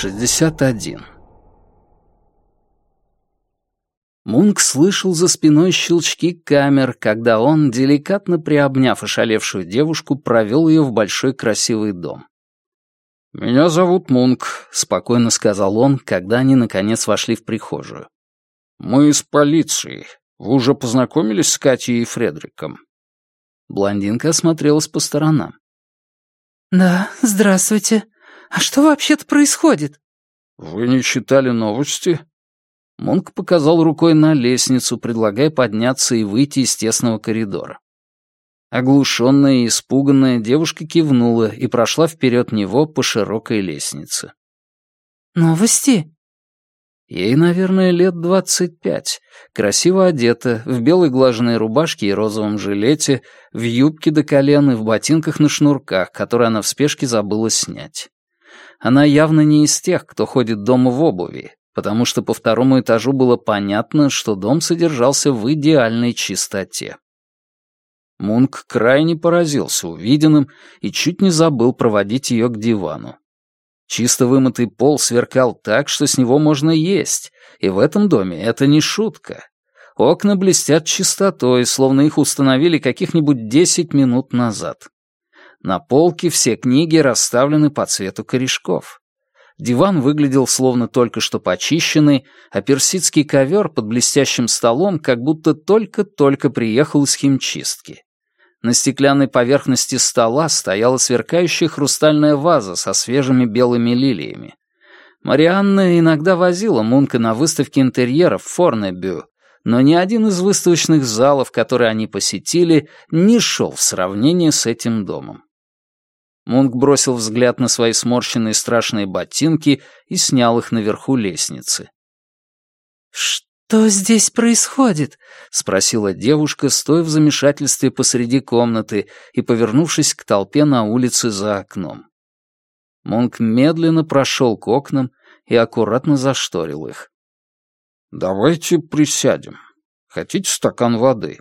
61. Мунк слышал за спиной щелчки камер, когда он, деликатно приобняв ошалевшую девушку, провел ее в большой красивый дом. «Меня зовут Мунк», — спокойно сказал он, когда они, наконец, вошли в прихожую. «Мы из полиции. Вы уже познакомились с Катей и Фредериком?» Блондинка осмотрелась по сторонам. «Да, здравствуйте. А что вообще-то происходит?» «Вы не читали новости?» Монк показал рукой на лестницу, предлагая подняться и выйти из тесного коридора. Оглушенная и испуганная, девушка кивнула и прошла вперед него по широкой лестнице. «Новости?» Ей, наверное, лет двадцать пять. Красиво одета, в белой глаженной рубашке и розовом жилете, в юбке до колен и в ботинках на шнурках, которые она в спешке забыла снять. Она явно не из тех, кто ходит дома в обуви, потому что по второму этажу было понятно, что дом содержался в идеальной чистоте. Мунк крайне поразился увиденным и чуть не забыл проводить ее к дивану. Чисто вымытый пол сверкал так, что с него можно есть, и в этом доме это не шутка. Окна блестят чистотой, словно их установили каких-нибудь десять минут назад. На полке все книги расставлены по цвету корешков. Диван выглядел словно только что почищенный, а персидский ковер под блестящим столом как будто только-только приехал из химчистки. На стеклянной поверхности стола стояла сверкающая хрустальная ваза со свежими белыми лилиями. Марианна иногда возила Мунка на выставки интерьеров в Форнебю, но ни один из выставочных залов, которые они посетили, не шел в сравнение с этим домом. Мунк бросил взгляд на свои сморщенные страшные ботинки и снял их наверху лестницы. «Что?» «Что здесь происходит?» — спросила девушка, стоя в замешательстве посреди комнаты и повернувшись к толпе на улице за окном. Монк медленно прошел к окнам и аккуратно зашторил их. «Давайте присядем. Хотите стакан воды?»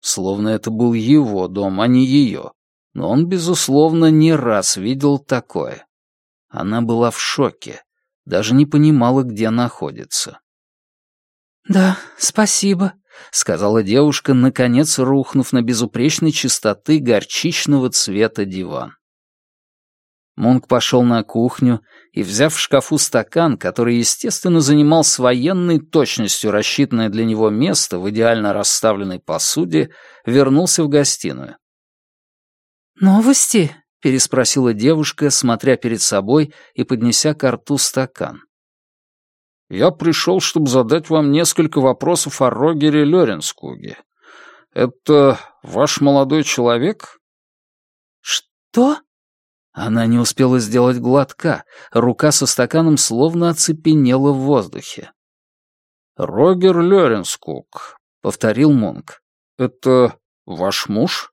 Словно это был его дом, а не ее. Но он, безусловно, не раз видел такое. Она была в шоке, даже не понимала, где находится. «Да, спасибо», — сказала девушка, наконец рухнув на безупречной чистоты горчичного цвета диван. Мунк пошел на кухню и, взяв в шкафу стакан, который, естественно, занимал с военной точностью рассчитанное для него место в идеально расставленной посуде, вернулся в гостиную. «Новости?» — переспросила девушка, смотря перед собой и поднеся к рту стакан. Я пришел, чтобы задать вам несколько вопросов о Рогере Лёренскуге. Это ваш молодой человек?» «Что?» Она не успела сделать глотка, рука со стаканом словно оцепенела в воздухе. «Рогер Лёренскуг», — повторил Монк. «Это ваш муж?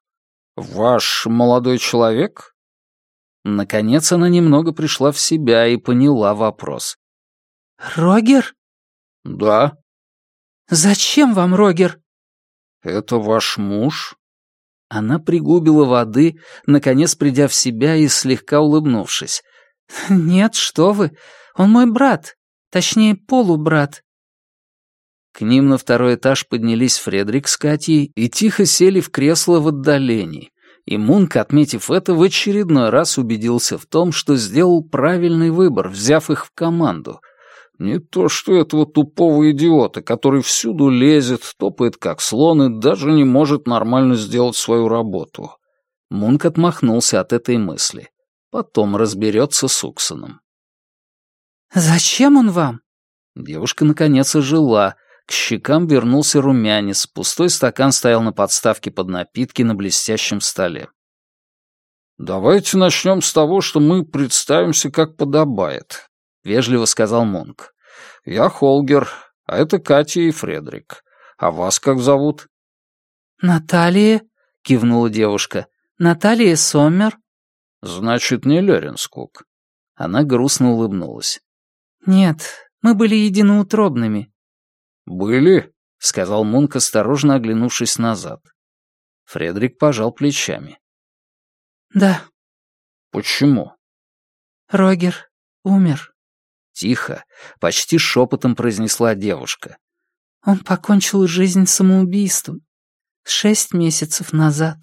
Ваш молодой человек?» Наконец она немного пришла в себя и поняла вопрос. «Рогер?» «Да». «Зачем вам Рогер?» «Это ваш муж?» Она пригубила воды, наконец придя в себя и слегка улыбнувшись. «Нет, что вы, он мой брат, точнее, полубрат». К ним на второй этаж поднялись Фредерик с Катей и тихо сели в кресло в отдалении. И Мунк, отметив это, в очередной раз убедился в том, что сделал правильный выбор, взяв их в команду — не то что этого тупого идиота, который всюду лезет, топает как слон и даже не может нормально сделать свою работу. Мунк отмахнулся от этой мысли. Потом разберется с Уксоном. «Зачем он вам?» Девушка наконец ожила. К щекам вернулся румянец. Пустой стакан стоял на подставке под напитки на блестящем столе. «Давайте начнем с того, что мы представимся как подобает», — вежливо сказал Монк. «Я Холгер, а это Катя и Фредерик. А вас как зовут?» «Наталья», — кивнула девушка. «Наталья Сомер». «Значит, не Леренскук». Она грустно улыбнулась. «Нет, мы были единоутробными». «Были?» — сказал Мунк, осторожно оглянувшись назад. Фредерик пожал плечами. «Да». «Почему?» «Рогер умер». Тихо, почти шепотом произнесла девушка. «Он покончил жизнь самоубийством. Шесть месяцев назад».